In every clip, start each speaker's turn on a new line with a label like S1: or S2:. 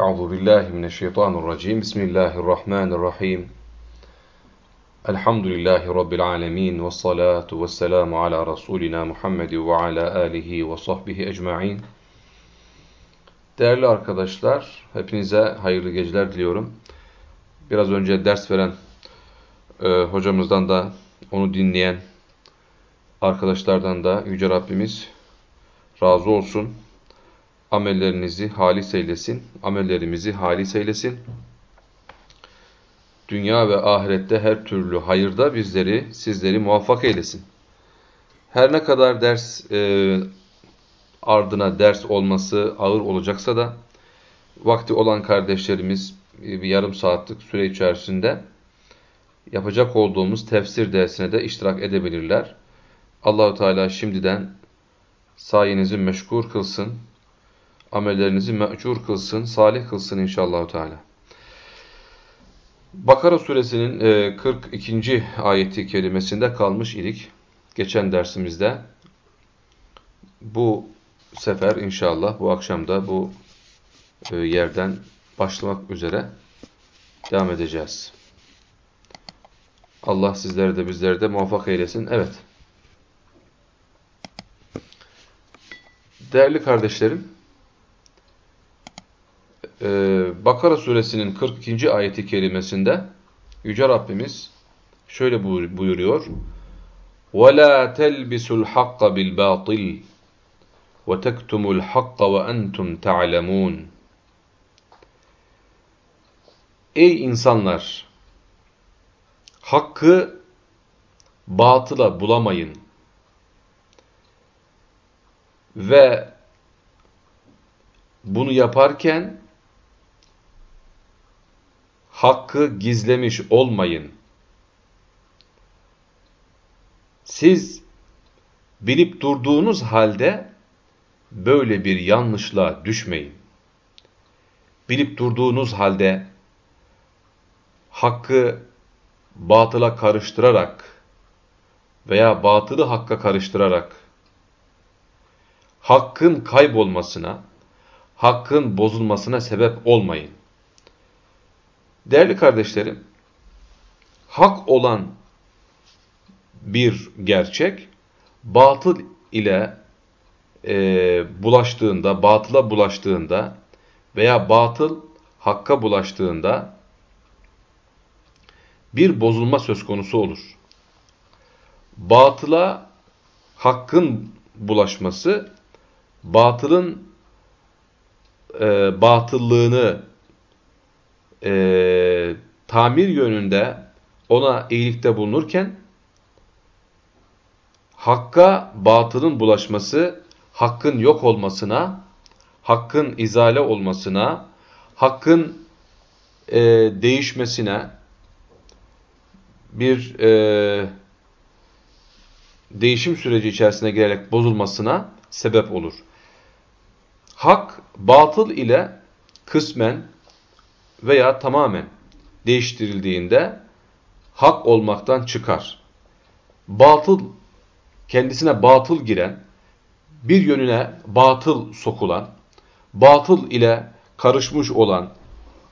S1: Euzu billahi mineşşeytanirracim. Bismillahirrahmanirrahim. Elhamdülillahi rabbil alamin ve salatu vesselamu ala rasulina Muhammed ve ala alihi ve sahbihi ecmaîn. Değerli arkadaşlar, hepinize hayırlı geceler diliyorum. Biraz önce ders veren e, hocamızdan da onu dinleyen arkadaşlardan da Yüce Rabbimiz razı olsun. Amellerinizi halis eylesin. Amellerimizi halis eylesin. Dünya ve ahirette her türlü hayırda bizleri, sizleri muvaffak eylesin. Her ne kadar ders e, ardına ders olması ağır olacaksa da vakti olan kardeşlerimiz bir yarım saatlik süre içerisinde yapacak olduğumuz tefsir dersine de iştirak edebilirler. Allahu Teala şimdiden sayenizi meşgul kılsın, amellerinizi me'cur kılsın, salih kılsın inşallah Teala. Bakara suresinin 42. ayeti kelimesinde kalmış idik. Geçen dersimizde bu sefer inşallah bu akşamda bu yerden başlamak üzere devam edeceğiz. Allah sizleri de bizleri de muvaffak eylesin. Evet. Değerli kardeşlerim, Bakara suresinin 42. ayeti kerimesinde Yüce Rabbimiz şöyle buyuruyor. وَلَا تَلْبِسُوا الْحَقَّ بِالْبَاطِلِ وَتَكْتُمُوا الْحَقَّ وَأَنْتُمْ تَعْلَمُونَ Ey insanlar! Hakkı batıla bulamayın. Ve bunu yaparken hakkı gizlemiş olmayın. Siz bilip durduğunuz halde böyle bir yanlışla düşmeyin. Bilip durduğunuz halde hakkı batıla karıştırarak veya batılı hakka karıştırarak hakkın kaybolmasına, hakkın bozulmasına sebep olmayın. Değerli kardeşlerim, hak olan bir gerçek, batıl ile e, bulaştığında, batıla bulaştığında veya batıl hakka bulaştığında bir bozulma söz konusu olur. Batıla hakkın bulaşması, batılın e, batıllığını e, tamir yönünde ona iyilikte bulunurken, hakka batılın bulaşması, hakkın yok olmasına, hakkın izale olmasına, hakkın e, değişmesine, bir e, değişim süreci içerisine girerek bozulmasına sebep olur. Hak, batıl ile kısmen veya tamamen değiştirildiğinde hak olmaktan çıkar. Batıl, kendisine batıl giren, bir yönüne batıl sokulan, batıl ile karışmış olan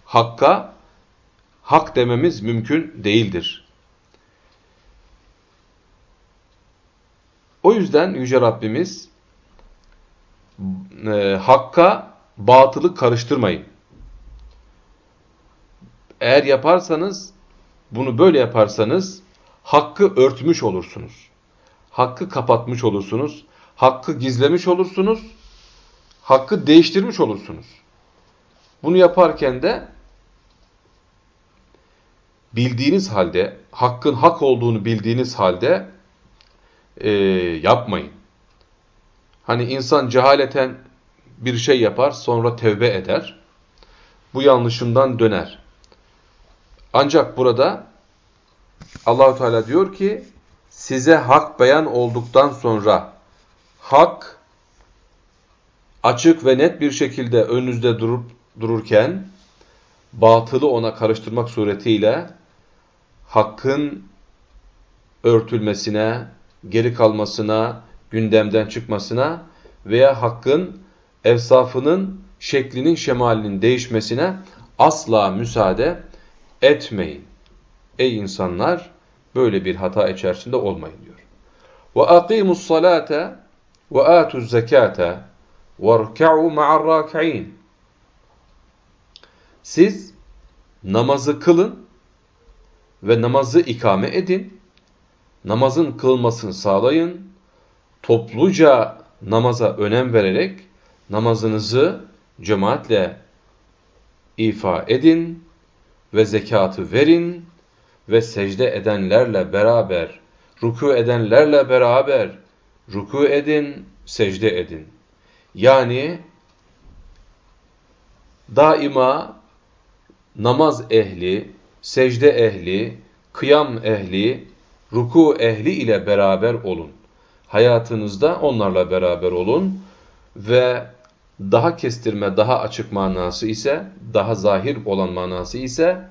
S1: hakka hak dememiz mümkün değildir. O yüzden Yüce Rabbimiz e, hakka batılı karıştırmayın. Eğer yaparsanız, bunu böyle yaparsanız hakkı örtmüş olursunuz. Hakkı kapatmış olursunuz. Hakkı gizlemiş olursunuz. Hakkı değiştirmiş olursunuz. Bunu yaparken de bildiğiniz halde, hakkın hak olduğunu bildiğiniz halde e, yapmayın. Hani insan cehaleten bir şey yapar, sonra tevbe eder. Bu yanlışından döner. Ancak burada Allahu Teala diyor ki size hak beyan olduktan sonra hak açık ve net bir şekilde önünüzde durup dururken batılı ona karıştırmak suretiyle hakkın örtülmesine, geri kalmasına, gündemden çıkmasına veya hakkın evsafının şeklinin şemalinin değişmesine asla müsaade etmeyin. Ey insanlar böyle bir hata içerisinde olmayın diyor. Ve akimus salate ve atuz zekate varka'u ma'arraki'in. Siz namazı kılın ve namazı ikame edin. Namazın kılmasını sağlayın. Topluca namaza önem vererek namazınızı cemaatle ifa edin ve zekatı verin ve secde edenlerle beraber, ruku edenlerle beraber ruku edin, secde edin. Yani daima namaz ehli, secde ehli, kıyam ehli, ruku ehli ile beraber olun. Hayatınızda onlarla beraber olun ve daha kestirme, daha açık manası ise, daha zahir olan manası ise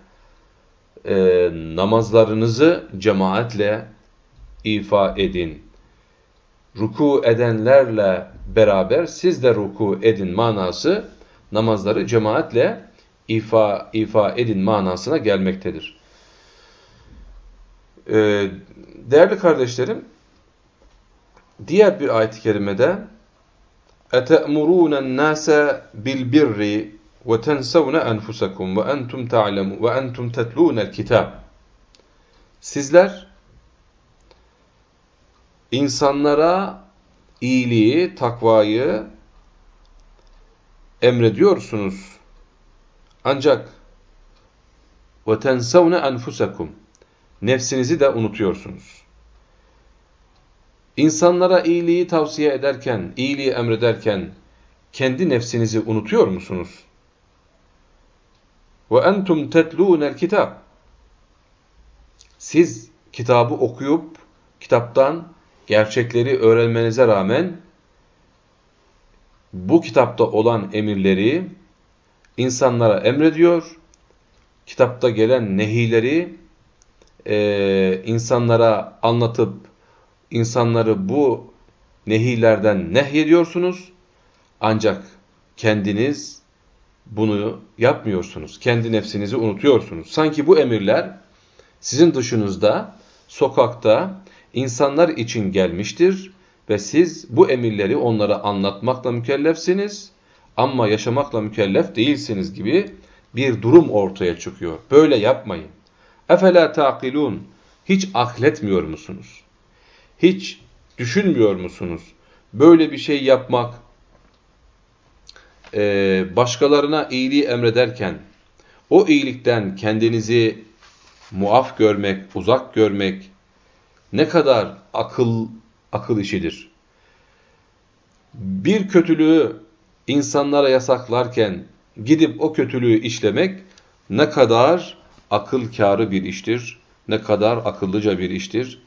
S1: e, namazlarınızı cemaatle ifa edin. Ruku edenlerle beraber siz de ruku edin manası namazları cemaatle ifa, ifa edin manasına gelmektedir. Ee, değerli kardeşlerim, diğer bir ayet-i kerimede اَتَأْمُرُونَ النَّاسَ بِالْبِرِّ وَتَنْسَوْنَ أَنْفُسَكُمْ وَأَنْتُمْ تَعْلَمُوا وَأَنْتُمْ تَتْلُونَ الْكِتَابِ Sizler insanlara iyiliği, takvayı emrediyorsunuz. Ancak وَتَنْسَوْنَ أَنْفُسَكُمْ Nefsinizi de unutuyorsunuz. İnsanlara iyiliği tavsiye ederken, iyiliği emrederken kendi nefsinizi unutuyor musunuz? Ve entum tetlûnel kitap. Siz kitabı okuyup kitaptan gerçekleri öğrenmenize rağmen bu kitapta olan emirleri insanlara emrediyor, kitapta gelen nehileri e, insanlara anlatıp insanları bu nehilerden nehyediyorsunuz ancak kendiniz bunu yapmıyorsunuz. Kendi nefsinizi unutuyorsunuz. Sanki bu emirler sizin dışınızda, sokakta, insanlar için gelmiştir ve siz bu emirleri onlara anlatmakla mükellefsiniz ama yaşamakla mükellef değilsiniz gibi bir durum ortaya çıkıyor. Böyle yapmayın. Efela taqilun. Hiç akletmiyor musunuz? Hiç düşünmüyor musunuz? Böyle bir şey yapmak, başkalarına iyiliği emrederken, o iyilikten kendinizi muaf görmek, uzak görmek, ne kadar akıl akıl işidir. Bir kötülüğü insanlara yasaklarken gidip o kötülüğü işlemek ne kadar akıl kârı bir iştir, ne kadar akıllıca bir iştir.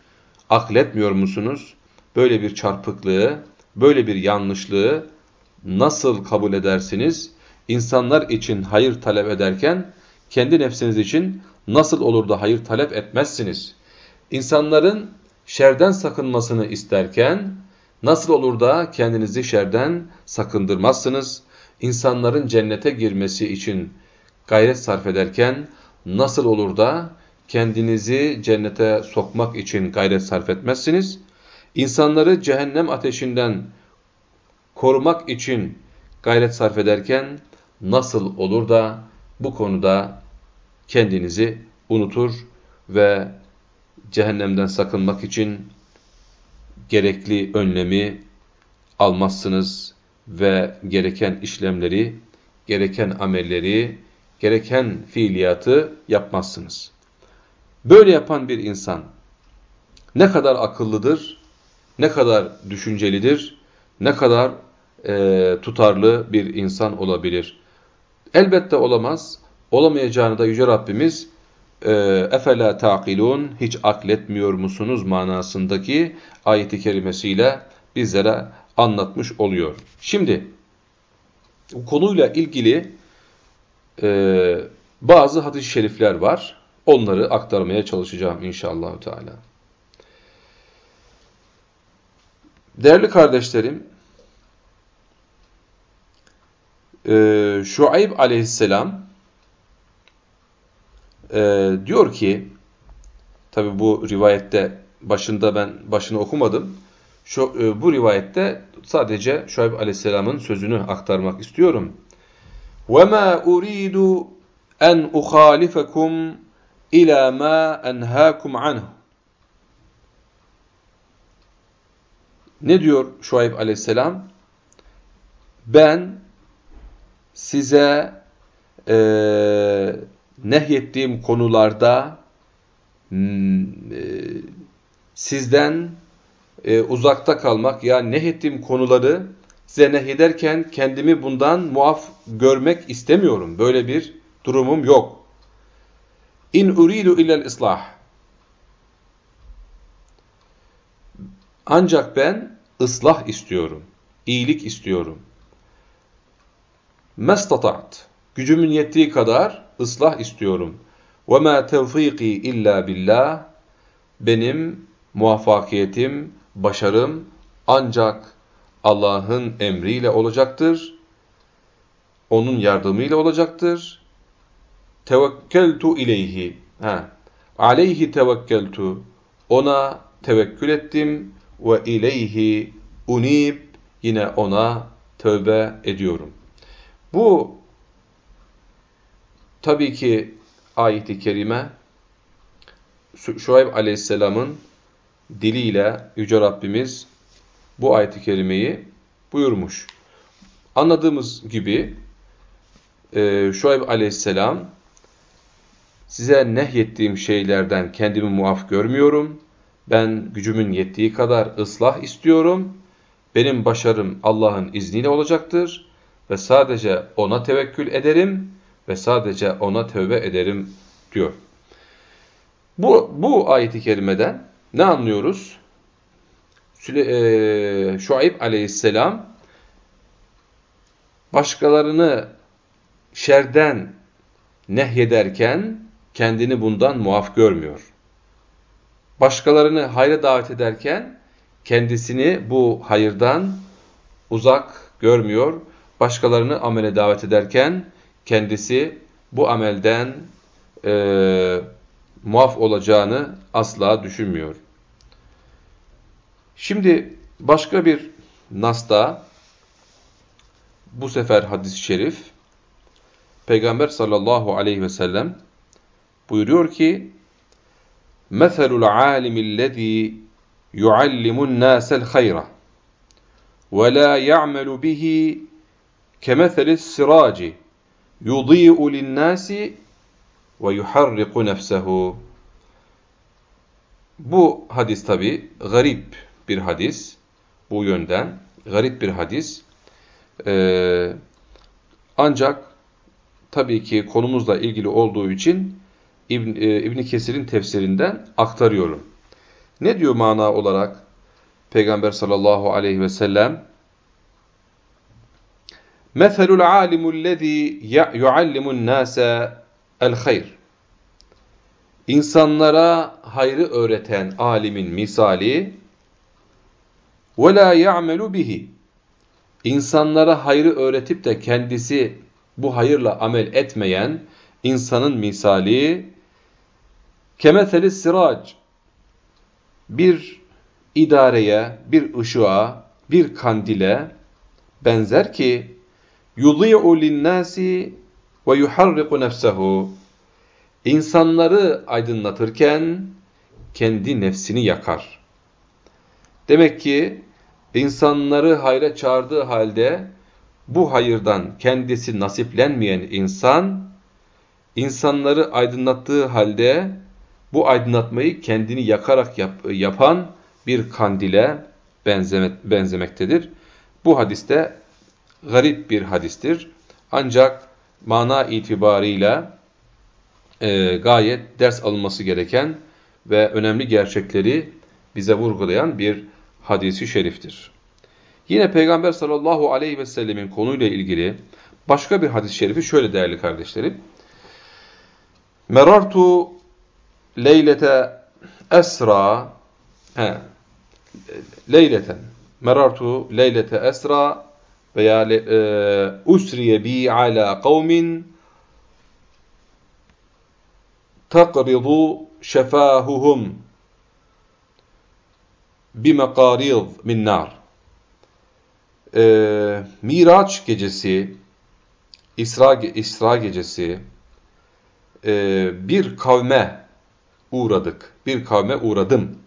S1: Akletmiyor musunuz? Böyle bir çarpıklığı, böyle bir yanlışlığı nasıl kabul edersiniz? İnsanlar için hayır talep ederken kendi nefsiniz için nasıl olur da hayır talep etmezsiniz? İnsanların şerden sakınmasını isterken nasıl olur da kendinizi şerden sakındırmazsınız? İnsanların cennete girmesi için gayret sarf ederken nasıl olur da kendinizi cennete sokmak için gayret sarf etmezsiniz? İnsanları cehennem ateşinden korumak için gayret sarf ederken nasıl olur da bu konuda kendinizi unutur ve cehennemden sakınmak için gerekli önlemi almazsınız ve gereken işlemleri, gereken amelleri, gereken fiiliyatı yapmazsınız. Böyle yapan bir insan ne kadar akıllıdır, ne kadar düşüncelidir, ne kadar e, tutarlı bir insan olabilir. Elbette olamaz. Olamayacağını da Yüce Rabbimiz efela taqilun hiç akletmiyor musunuz manasındaki ayeti kerimesiyle bizlere anlatmış oluyor. Şimdi bu konuyla ilgili e, bazı hadis-i şerifler var. Onları aktarmaya çalışacağım inşallah Teala. Değerli kardeşlerim, e, e, Şuayb aleyhisselam e, diyor ki, tabi bu rivayette başında ben başını okumadım. Şu, e, bu rivayette sadece Şuayb aleyhisselamın sözünü aktarmak istiyorum. وَمَا أُرِيدُ أَنْ أُخَالِفَكُمْ ila ma enhâkum anhu. Ne diyor Şuayb aleyhisselam? Ben size e, nehyettiğim konularda e, sizden e, uzakta kalmak ya yani nehyettiğim konuları size nehyederken kendimi bundan muaf görmek istemiyorum. Böyle bir durumum yok. İn uridu illel ıslah. Ancak ben ıslah istiyorum. iyilik istiyorum. Mestatat. Gücümün yettiği kadar ıslah istiyorum. Ve ma tevfiki illa billah. Benim muvaffakiyetim, başarım ancak Allah'ın emriyle olacaktır. Onun yardımıyla olacaktır. Tevekkeltu ileyhi. Ha. Aleyhi tevekkeltu. Ona tevekkül ettim ve ileyhi unib. Yine ona tövbe ediyorum. Bu tabii ki ayet-i kerime Şuayb aleyhisselamın diliyle Yüce Rabbimiz bu ayet-i kerimeyi buyurmuş. Anladığımız gibi e, Şuayb aleyhisselam size nehyettiğim şeylerden kendimi muaf görmüyorum. Ben gücümün yettiği kadar ıslah istiyorum. Benim başarım Allah'ın izniyle olacaktır ve sadece ona tevekkül ederim ve sadece ona tövbe ederim diyor. Bu, bu ayeti kerimeden ne anlıyoruz? Süle, e, Şuayb aleyhisselam başkalarını şerden nehyederken kendini bundan muaf görmüyor. Başkalarını hayra davet ederken kendisini bu hayırdan uzak görmüyor. Başkalarını amele davet ederken kendisi bu amelden e, muaf olacağını asla düşünmüyor. Şimdi başka bir nasta bu sefer hadis-i şerif Peygamber sallallahu aleyhi ve sellem buyuruyor ki مَثَلُ الْعَالِمِ الَّذ۪ي يُعَلِّمُ النَّاسَ الْخَيْرَ وَلَا يَعْمَلُ بِهِ كَمَثَلِ السِّرَاجِ يُضِيءُ لِلنَّاسِ وَيُحَرِّقُ نَفْسَهُ Bu hadis tabi garip bir hadis. Bu yönden garip bir hadis. Ee, ancak tabii ki konumuzla ilgili olduğu için İbn, e, İbn Kesir'in tefsirinden aktarıyorum. Ne diyor mana olarak Peygamber sallallahu aleyhi ve sellem? Meselul alimul lezî yuallimun nâse el hayr. İnsanlara hayrı öğreten alimin misali ve la ya'melu bihi. İnsanlara hayrı öğretip de kendisi bu hayırla amel etmeyen insanın misali kemeseli sirac bir idareye, bir ışığa, bir kandile benzer ki yudi'u linnâsi ve yuharriku nefsehu insanları aydınlatırken kendi nefsini yakar. Demek ki insanları hayra çağırdığı halde bu hayırdan kendisi nasiplenmeyen insan, insanları aydınlattığı halde bu aydınlatmayı kendini yakarak yap, yapan bir kandile benzeme, benzemektedir. Bu hadiste garip bir hadistir. Ancak mana itibarıyla e, gayet ders alınması gereken ve önemli gerçekleri bize vurgulayan bir hadisi şeriftir. Yine Peygamber sallallahu aleyhi ve sellemin konuyla ilgili başka bir hadis-i şerifi şöyle değerli kardeşlerim. Merartu leylete esra he, leyleten merartu leylete esra veya e, usriye bi ala kavmin takridu şefahuhum bimekarid min nar. E, Miraç gecesi, İsra, İsra gecesi e, bir kavme uğradık. Bir kavme uğradım.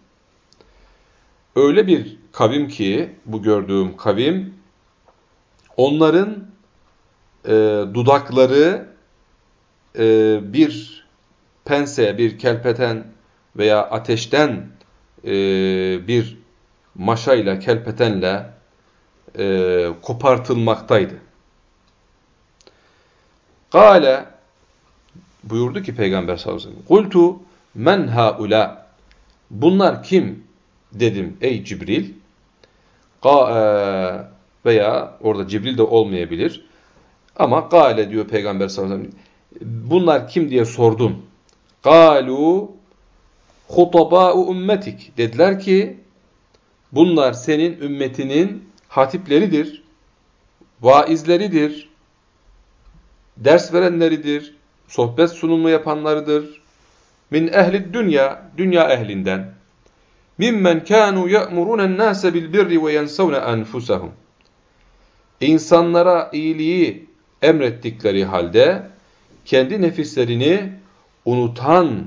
S1: Öyle bir kavim ki bu gördüğüm kavim onların e, dudakları e, bir pense, bir kelpeten veya ateşten e, bir maşayla, kelpetenle e, kopartılmaktaydı. Kale buyurdu ki Peygamber sallallahu aleyhi ve sellem Kultu men haula Bunlar kim? Dedim ey Cibril. Ka e, veya orada Cibril de olmayabilir. Ama gale diyor Peygamber sallallahu aleyhi ve sellem. Bunlar kim diye sordum. Galu hutabâ'u ümmetik. Dediler ki bunlar senin ümmetinin hatipleridir, vaizleridir, ders verenleridir, sohbet sunumu yapanlarıdır Min ehli dünya, dünya ehlinden. Mimmen kanu ya'murun nase bil birri ve yensavne enfusahum. İnsanlara iyiliği emrettikleri halde kendi nefislerini unutan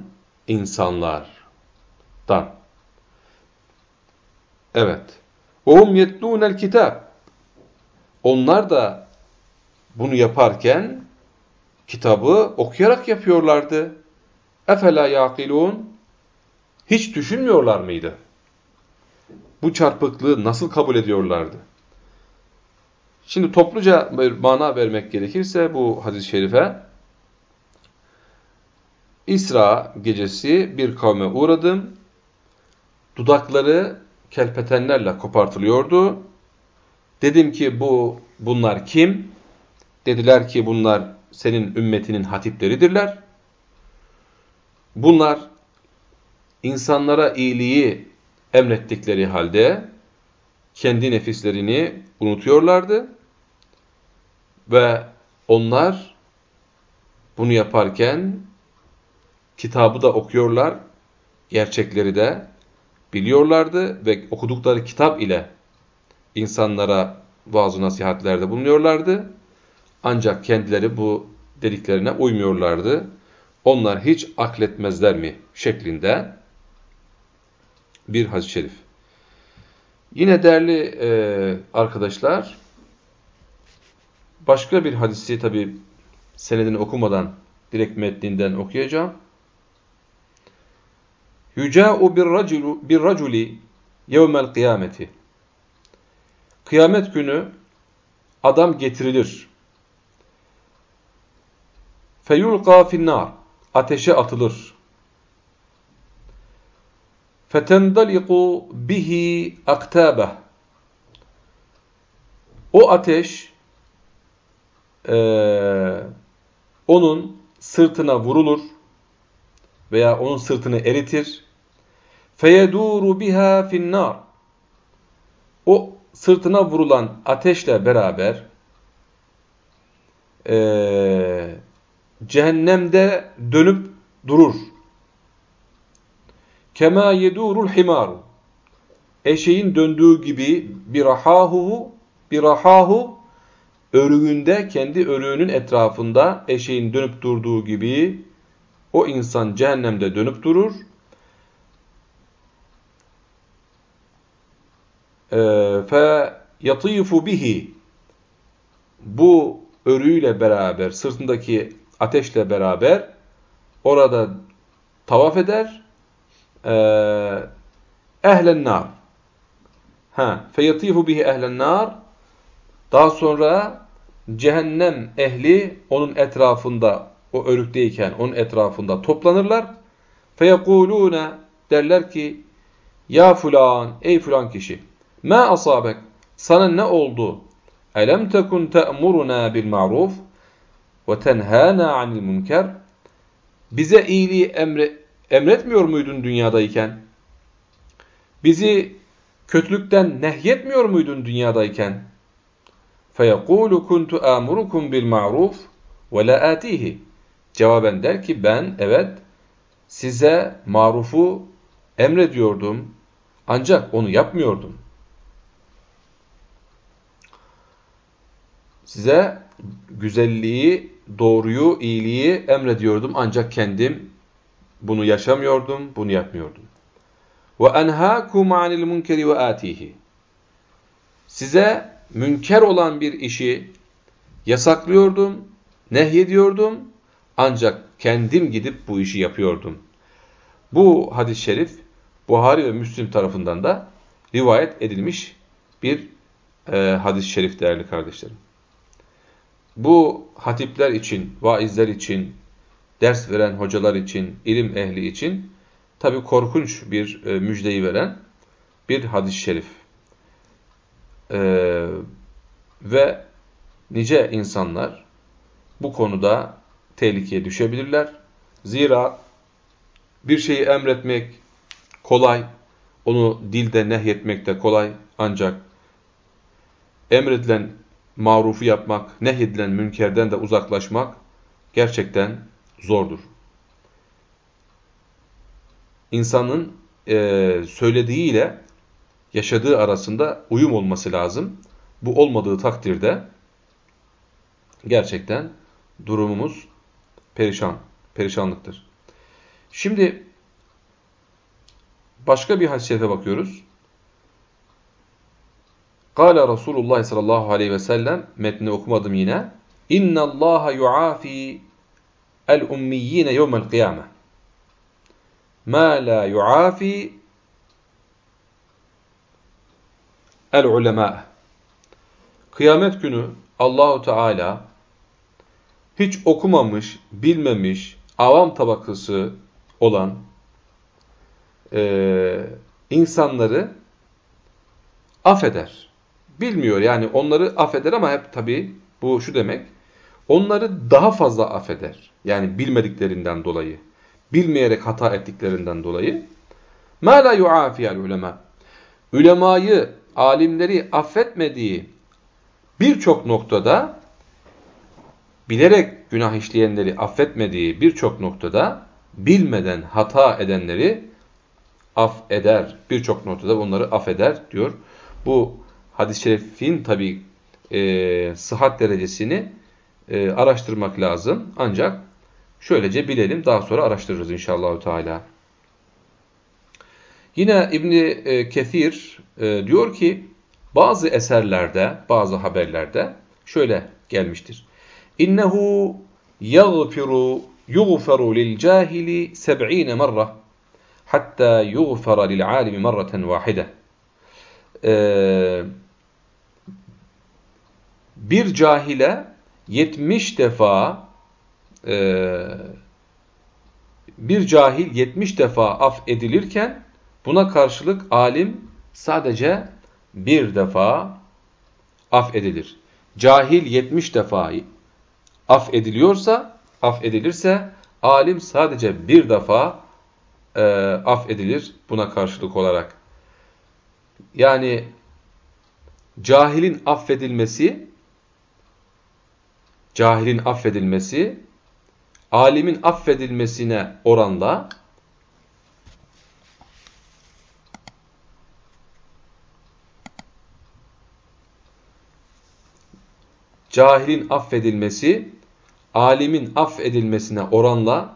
S1: insanlardan. Evet. وَهُمْ يَتْلُونَ الْكِتَابِ Onlar da bunu yaparken kitabı okuyarak yapıyorlardı. Efela yaqilun Hiç düşünmüyorlar mıydı? Bu çarpıklığı nasıl kabul ediyorlardı? Şimdi topluca bir mana vermek gerekirse bu hadis-i şerife İsra gecesi bir kavme uğradım. Dudakları kelpetenlerle kopartılıyordu. Dedim ki bu bunlar kim? Dediler ki bunlar senin ümmetinin hatipleridirler. Bunlar insanlara iyiliği emrettikleri halde kendi nefislerini unutuyorlardı ve onlar bunu yaparken kitabı da okuyorlar, gerçekleri de biliyorlardı ve okudukları kitap ile insanlara vaaz nasihatlerde bulunuyorlardı. Ancak kendileri bu dediklerine uymuyorlardı. Onlar hiç akletmezler mi şeklinde bir hadis-i şerif. Yine değerli e, arkadaşlar, başka bir hadisi tabi senedini okumadan direkt metninden okuyacağım. Yüca'u bir raculu bir raculi yevmel kıyameti. Kıyamet günü adam getirilir. Feyulqa finnar. Ateşe atılır. Fetendaliqu bihi aktabeh. O ateş e, onun sırtına vurulur veya onun sırtını eritir. Feyeduru biha finnar. O sırtına vurulan ateşle beraber e, cehennemde dönüp durur. Kema yedurul himaru. Eşeğin döndüğü gibi bir rahahu bir rahahu örüğünde kendi örüğünün etrafında eşeğin dönüp durduğu gibi o insan cehennemde dönüp durur fe yatifu bihi bu örüyle beraber sırtındaki ateşle beraber orada tavaf eder ehlen nar ha fe yatifu bihi ehlen nar daha sonra cehennem ehli onun etrafında o örükteyken onun etrafında toplanırlar feyekulune derler ki ya fulan ey fulan kişi Ma asabek? Sana ne oldu? Elem tekun te'muruna bil ma'ruf ve tenhana anil münker. Bize iyiliği emre, emretmiyor muydun dünyadayken? Bizi kötülükten nehyetmiyor muydun dünyadayken? Feyekulu kuntu amurukum bil ma'ruf ve la atihi. Cevaben der ki ben evet size marufu emrediyordum ancak onu yapmıyordum. Size güzelliği doğruyu, iyiliği emrediyordum ancak kendim bunu yaşamıyordum, bunu yapmıyordum. Ve enhâkum anil munkeri ve atihi. Size münker olan bir işi yasaklıyordum, nehyediyordum ancak kendim gidip bu işi yapıyordum. Bu hadis-i şerif Buhari ve Müslim tarafından da rivayet edilmiş bir e, hadis-i şerif değerli kardeşlerim. Bu hatipler için, vaizler için, ders veren hocalar için, ilim ehli için tabi korkunç bir e, müjdeyi veren bir hadis-i şerif. E, ve nice insanlar bu konuda tehlikeye düşebilirler. Zira bir şeyi emretmek kolay, onu dilde nehyetmek de kolay ancak emredilen marufu yapmak, nehyedilen münkerden de uzaklaşmak gerçekten zordur. İnsanın e, söylediğiyle yaşadığı arasında uyum olması lazım. Bu olmadığı takdirde gerçekten durumumuz perişan, perişanlıktır. Şimdi başka bir hadis bakıyoruz. Kale Resulullah sallallahu aleyhi ve sellem metni okumadım yine. İnna Allah yuafi el ummiyine yevmel kıyame. Ma la yuafi el ulema. Kıyamet günü Allahu Teala hiç okumamış, bilmemiş, avam tabakası olan e, insanları affeder Bilmiyor yani onları affeder ama hep tabii bu şu demek. Onları daha fazla affeder. Yani bilmediklerinden dolayı. Bilmeyerek hata ettiklerinden dolayı. مَا لَا يُعَافِيَ ulema. Ülemayı, alimleri affetmediği birçok noktada bilerek günah işleyenleri affetmediği birçok noktada bilmeden hata edenleri affeder. Birçok noktada bunları affeder diyor. Bu hadis-i şerifin tabi e, sıhhat derecesini e, araştırmak lazım. Ancak şöylece bilelim daha sonra araştırırız inşallah Teala. Yine İbni e, Kethir e, diyor ki bazı eserlerde, bazı haberlerde şöyle gelmiştir. İnnehu yaghfiru yughfaru lil cahili 70 merre hatta yughfara lil alimi merreten vahide. Ee, bir cahile 70 defa e, bir cahil 70 defa af edilirken buna karşılık alim sadece bir defa af edilir. Cahil 70 defa af ediliyorsa, af edilirse alim sadece bir defa e, af edilir buna karşılık olarak. Yani cahilin affedilmesi cahilin affedilmesi, alimin affedilmesine oranla cahilin affedilmesi, alimin affedilmesine oranla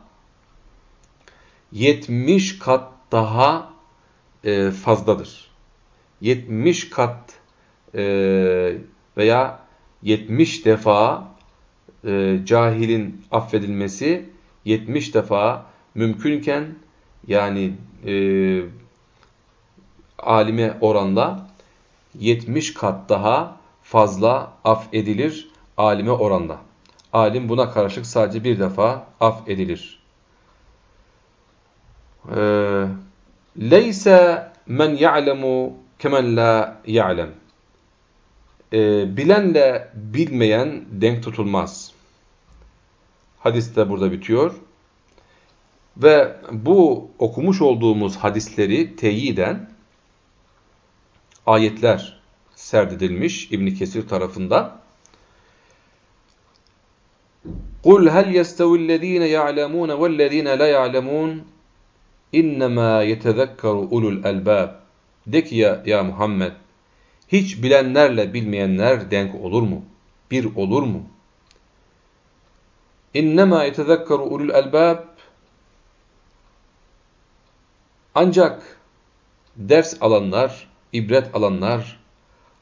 S1: 70 kat daha e, fazladır. 70 kat e, veya 70 defa e, cahilin affedilmesi 70 defa mümkünken yani e, alime oranla 70 kat daha fazla af edilir alime oranla. Alim buna karşılık sadece bir defa af edilir. Ee, Leyse men ya'lemu kemen la ya'lem. Ee, e, bilenle bilmeyen denk tutulmaz. Hadis de burada bitiyor. Ve bu okumuş olduğumuz hadisleri teyiden ayetler serdedilmiş İbn Kesir tarafından. Kul hel yestevillezine ya'lemun vellezine la ya'lemun innema yetezekkeru ulul elbab. De ki ya, ya Muhammed hiç bilenlerle bilmeyenler denk olur mu? Bir olur mu? İnnemâ yetezekkeru ulul elbâb Ancak ders alanlar, ibret alanlar,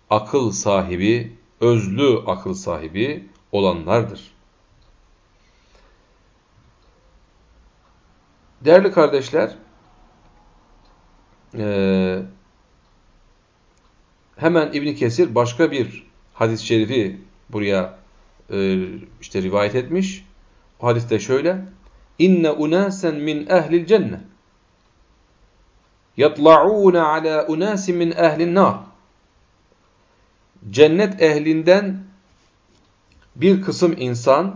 S1: akıl sahibi, özlü akıl sahibi olanlardır. Değerli kardeşler, e, hemen İbn Kesir başka bir hadis-i şerifi buraya e, işte rivayet etmiş. O hadiste şöyle: İnne unasen min ehlil cennet yatla'un ala unasin min ehlin nar. Cennet ehlinden bir kısım insan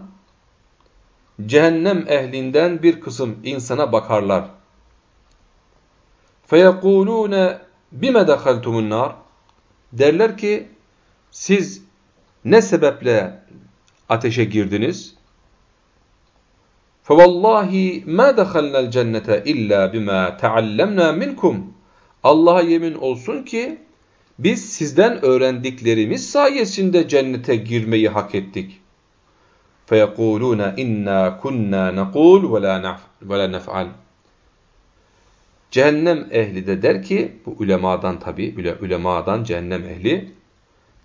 S1: cehennem ehlinden bir kısım insana bakarlar. Feyekulune bime dehaltumun nar? Derler ki, siz ne sebeple ateşe girdiniz? فَوَاللّٰهِ مَا دَخَلْنَا الْجَنَّةَ اِلَّا بِمَا تَعَلَّمْنَا مِنْكُمْ Allah'a yemin olsun ki biz sizden öğrendiklerimiz sayesinde cennete girmeyi hak ettik. فَيَقُولُونَ اِنَّا كُنَّا نَقُولُ وَلَا نَفْعَلُ Cehennem ehli de der ki, bu ulemadan tabi, ulemadan cehennem ehli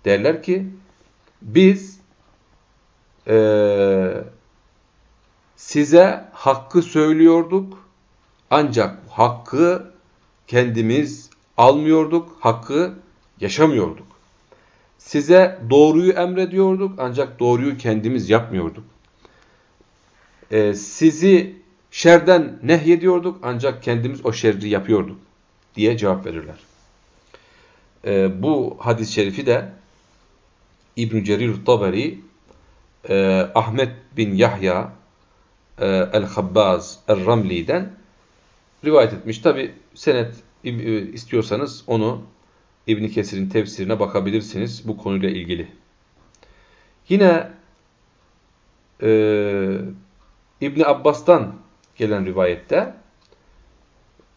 S1: derler ki, biz ee, Size hakkı söylüyorduk ancak hakkı kendimiz almıyorduk, hakkı yaşamıyorduk. Size doğruyu emrediyorduk ancak doğruyu kendimiz yapmıyorduk. Ee, sizi şerden nehyediyorduk ancak kendimiz o şerri yapıyorduk diye cevap verirler. Ee, bu hadis-i şerifi de İbn-i Cerir Taberi, e, Ahmet bin Yahya e, El-Habbaz El-Ramli'den rivayet etmiş. Tabi senet e, istiyorsanız onu İbn Kesir'in tefsirine bakabilirsiniz bu konuyla ilgili. Yine e, İbn Abbas'tan gelen rivayette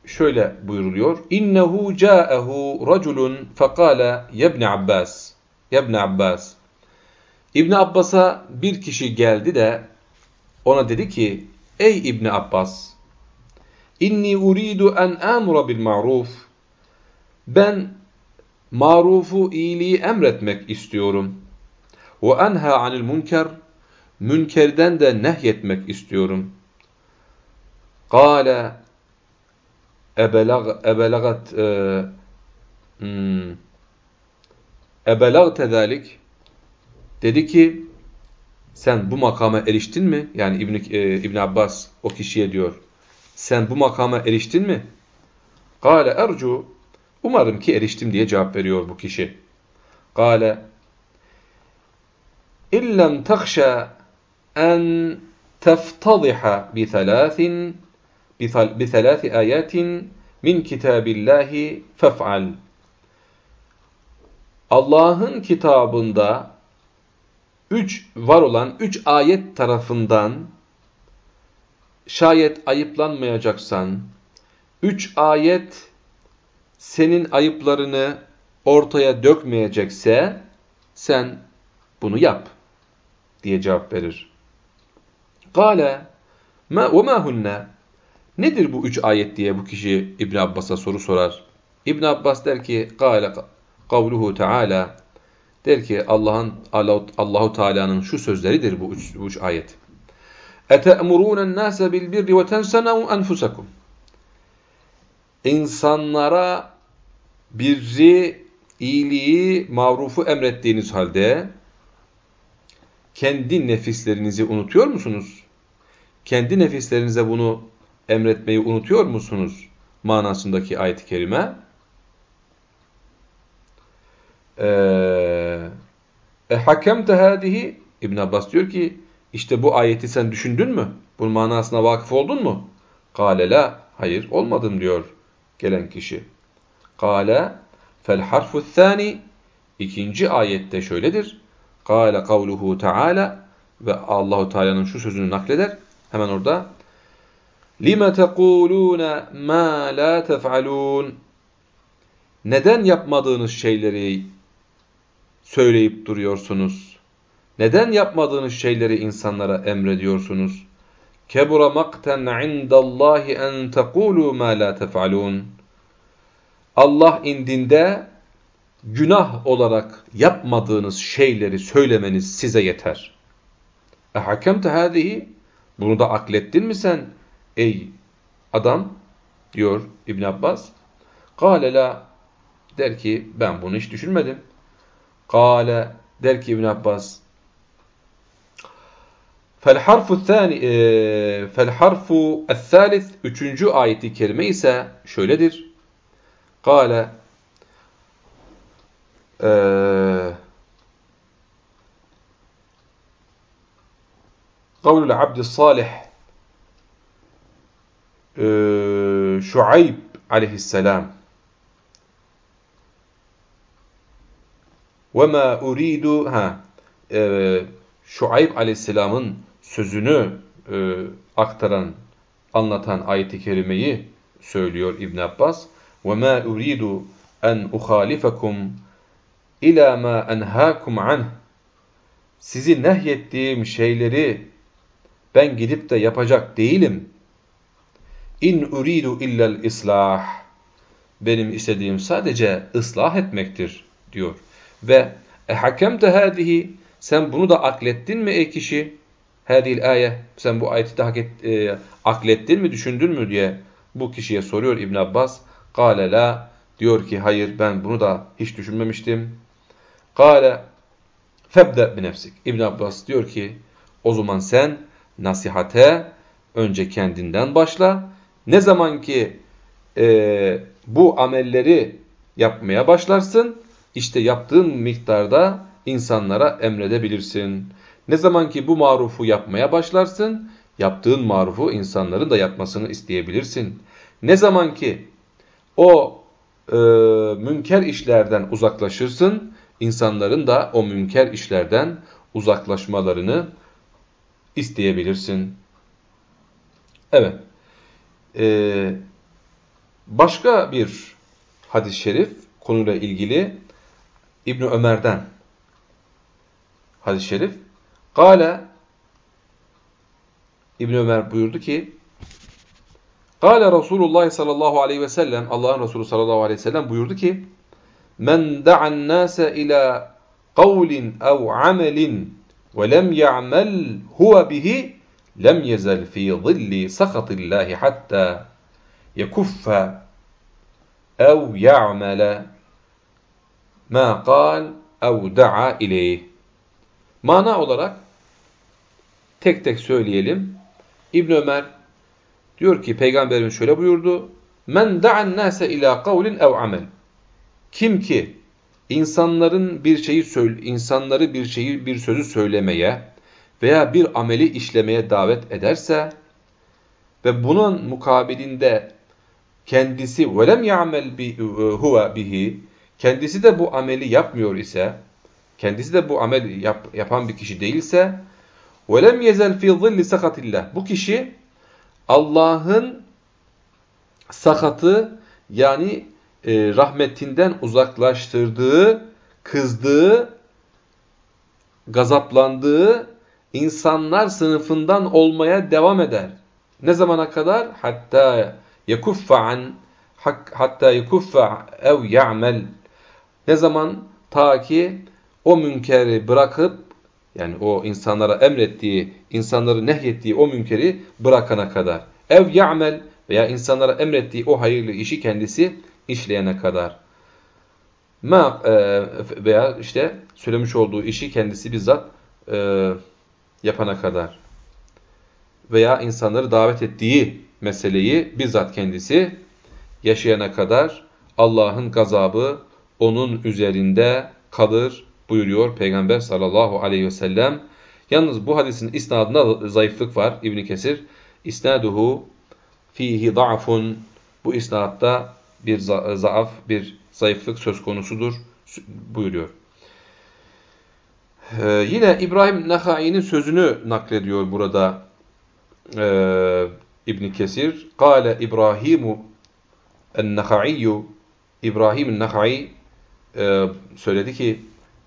S1: şöyle buyuruluyor. İnnehu ca'ehu raculun fekala yebne Abbas. Yebne Abbas. İbn Abbas'a bir kişi geldi de ona dedi ki, ey İbni Abbas, inni uridu en amura bil ma'ruf. Ben marufu iyiliği emretmek istiyorum. Ve enha anil münker, münkerden de nehyetmek istiyorum. Kale ebelagat e, hmm, ebelagte zalik dedi ki sen bu makama eriştin mi? Yani İbn, e, İbn Abbas o kişiye diyor. Sen bu makama eriştin mi? Kale ercu Umarım ki eriştim diye cevap veriyor bu kişi. Kale İllem takşa en teftadiha bi thalathin thalathi ayatin min kitabillahi fef'al. Allah'ın kitabında üç var olan üç ayet tarafından şayet ayıplanmayacaksan, üç ayet senin ayıplarını ortaya dökmeyecekse sen bunu yap diye cevap verir. Kale ma ve ma hunne Nedir bu üç ayet diye bu kişi İbn Abbas'a soru sorar. İbn Abbas der ki kâle kavluhu teala Der ki Allah'ın Allahu Teala'nın şu sözleridir bu üç, bu üç ayet. Ete'murûnen nâse bil birri ve tensenâhu enfusakum. İnsanlara birri, iyiliği, mavrufu emrettiğiniz halde kendi nefislerinizi unutuyor musunuz? Kendi nefislerinize bunu emretmeyi unutuyor musunuz? Manasındaki ayet-i kerime. Eee e, hakemte hadihi İbn Abbas diyor ki işte bu ayeti sen düşündün mü? Bunun manasına vakıf oldun mu? Kale la hayır olmadım diyor gelen kişi. Kale fel harfu thani ikinci ayette şöyledir. Kale kavluhu taala ve Allahu Teala'nın şu sözünü nakleder. Hemen orada lime tekulun ma la tef'alun Neden yapmadığınız şeyleri söyleyip duruyorsunuz? Neden yapmadığınız şeyleri insanlara emrediyorsunuz? Kebura makten indallahi en tekulu ma la tef'alun Allah indinde günah olarak yapmadığınız şeyleri söylemeniz size yeter. E hakemte bunu da aklettin mi sen Ey adam diyor İbn Abbas. Kale la der ki ben bunu hiç düşünmedim. Kale der ki İbn Abbas. Fel harfu thani e, fel harfu salis 3. ayeti kelime ise şöyledir. Kale e, kavlul abdü salih الصالح Şuayb aleyhisselam ve ma uridu ha e, Şuayb aleyhisselamın sözünü e, aktaran anlatan ayet-i kerimeyi söylüyor İbn Abbas ve ma uridu en uhalifakum ila ma enhaakum anh sizi nehyettiğim şeyleri ben gidip de yapacak değilim. İn uridu illel islah. Benim istediğim sadece ıslah etmektir diyor. Ve e hakemte hadihi sen bunu da aklettin mi ey kişi? Hadil ayet sen bu ayeti de hak e, aklettin mi düşündün mü diye bu kişiye soruyor İbn Abbas. Kale la diyor ki hayır ben bunu da hiç düşünmemiştim. Kale febde bi nefsik. İbn Abbas diyor ki o zaman sen nasihate önce kendinden başla. Ne zaman ki e, bu amelleri yapmaya başlarsın, işte yaptığın miktarda insanlara emredebilirsin. Ne zaman ki bu marufu yapmaya başlarsın, yaptığın marufu insanların da yapmasını isteyebilirsin. Ne zaman ki o e, münker işlerden uzaklaşırsın, insanların da o münker işlerden uzaklaşmalarını isteyebilirsin. Evet. Ee, başka bir hadis-i şerif konuyla ilgili İbn Ömer'den hadis-i şerif. Kale İbn Ömer buyurdu ki Kale Resulullah sallallahu aleyhi ve sellem Allah'ın Resulü sallallahu aleyhi ve sellem buyurdu ki Men da'an nase ila kavlin ev amelin ve lem ya'mel huve bihi lem yezel fi zilli sakatillahi hatta yekuffe ev ya'mele ma kal ev da'a ileyh. Mana olarak tek tek söyleyelim. İbn Ömer diyor ki peygamberimiz şöyle buyurdu. Men da'an nase ila kavlin ev amel. Kim ki insanların bir şeyi insanları bir şeyi bir sözü söylemeye veya bir ameli işlemeye davet ederse ve bunun mukabilinde kendisi velem ya'mel bi huve bihi kendisi de bu ameli yapmıyor ise kendisi de bu amel yap, yapan bir kişi değilse velem yezel fi zilli sakatillah. Bu kişi Allah'ın sakatı yani e, rahmetinden uzaklaştırdığı, kızdığı, gazaplandığı insanlar sınıfından olmaya devam eder. Ne zamana kadar? Hatta yekuffa an hatta yekuffa ev ya'mel. Ne zaman? Ta ki o münkeri bırakıp yani o insanlara emrettiği, insanları nehyettiği o münkeri bırakana kadar. Ev ya'mel veya insanlara emrettiği o hayırlı işi kendisi işleyene kadar. Ma e, veya işte söylemiş olduğu işi kendisi bizzat e, yapana kadar. Veya insanları davet ettiği meseleyi bizzat kendisi yaşayana kadar Allah'ın gazabı onun üzerinde kalır buyuruyor Peygamber sallallahu aleyhi ve sellem. Yalnız bu hadisin isnadında zayıflık var İbn Kesir. İsnaduhu fihi da'fun bu isnatta bir zaaf, bir zayıflık söz konusudur buyuruyor. Ee, yine İbrahim Nehai'nin sözünü naklediyor burada e, İbn Kesir. Kale İbrahimu en-Nehai'yu İbrahim Nehai e, söyledi ki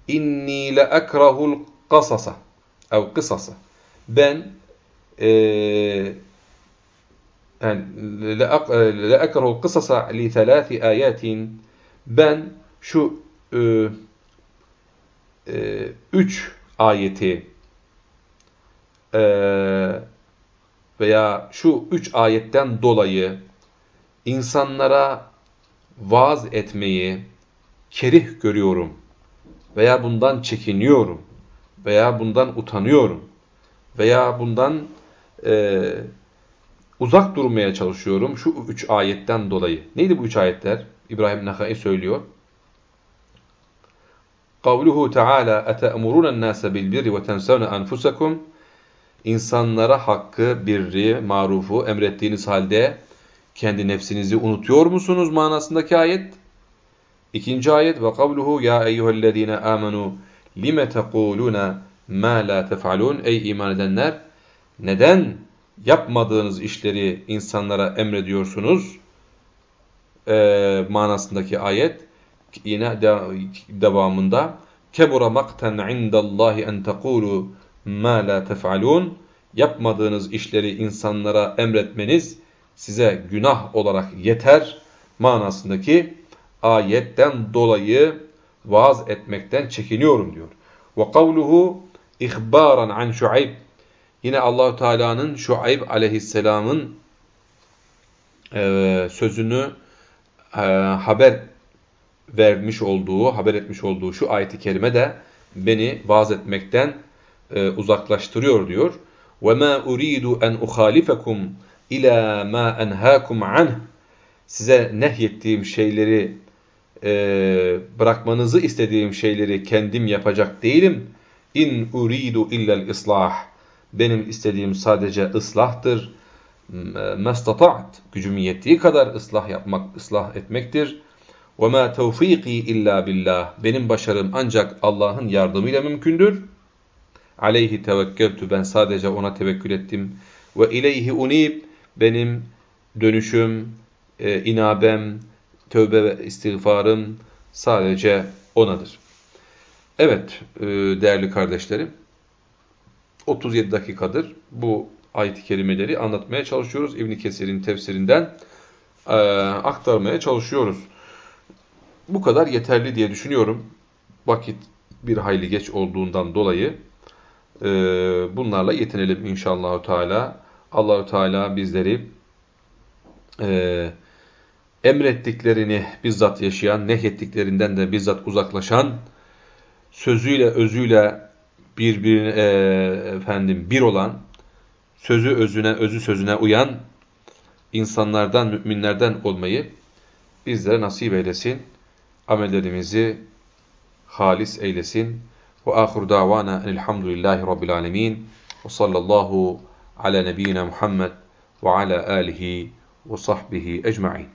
S1: inni le ekrahul kasasa ev kısasa ben e, yani le ekrahul kısasa li thelâthi ayatin. Ben şu e, e, üç ayeti e, veya şu üç ayetten dolayı insanlara vaaz etmeyi kerih görüyorum veya bundan çekiniyorum veya bundan utanıyorum veya bundan e, uzak durmaya çalışıyorum şu üç ayetten dolayı. Neydi bu üç ayetler? İbrahim Nakai söylüyor. Kavluhu Teala ete'muruna an-nase bil birri ve tensawna anfusakum İnsanlara hakkı, birri, marufu emrettiğiniz halde kendi nefsinizi unutuyor musunuz manasındaki ayet? İkinci ayet ve kavluhu ya eyyühellezine amenu lime tekuluna ma la tef'alun ey iman edenler neden yapmadığınız işleri insanlara emrediyorsunuz? Ee, manasındaki ayet yine de, devamında kebura makten indallahi en tekulu ma la tef'alun yapmadığınız işleri insanlara emretmeniz size günah olarak yeter manasındaki ayetten dolayı vaaz etmekten çekiniyorum diyor. Ve kavluhu ihbaran an Şuayb yine Allahu Teala'nın Şuayb aleyhisselamın e, sözünü e, haber vermiş olduğu, haber etmiş olduğu şu ayeti kerime de beni vaaz etmekten e, uzaklaştırıyor diyor. وَمَا أُرِيدُ أَنْ أُخَالِفَكُمْ اِلَى مَا أَنْهَاكُمْ عَنْهِ Size nehyettiğim şeyleri e, bırakmanızı istediğim şeyleri kendim yapacak değilim. İn uridu illel islah. Benim istediğim sadece ıslahtır. Mestata'at. Gücüm yettiği kadar ıslah yapmak, ıslah etmektir. Ma tevfiki illa billah. Benim başarım ancak Allah'ın yardımıyla mümkündür. Aleyhi tevekkeltü. Ben sadece ona tevekkül ettim. Ve ileyhi unib. Benim dönüşüm, e, inabem, tövbe ve istiğfarım sadece O'nadır. Evet e, değerli kardeşlerim, 37 dakikadır bu ayet-i kerimeleri anlatmaya çalışıyoruz. İbn Kesir'in tefsirinden e, aktarmaya çalışıyoruz. Bu kadar yeterli diye düşünüyorum. Vakit bir hayli geç olduğundan dolayı e, bunlarla yetinelim inşallah Teala. Allahu Teala bizleri e, emrettiklerini bizzat yaşayan, nehyettiklerinden de bizzat uzaklaşan, sözüyle özüyle birbirine e, efendim bir olan, sözü özüne, özü sözüne uyan insanlardan, müminlerden olmayı bizlere nasip eylesin. Amellerimizi halis eylesin. Ve ahir davana elhamdülillahi rabbil alemin. Ve sallallahu ala nebiyyina Muhammed ve ala alihi ve sahbihi ecma'in.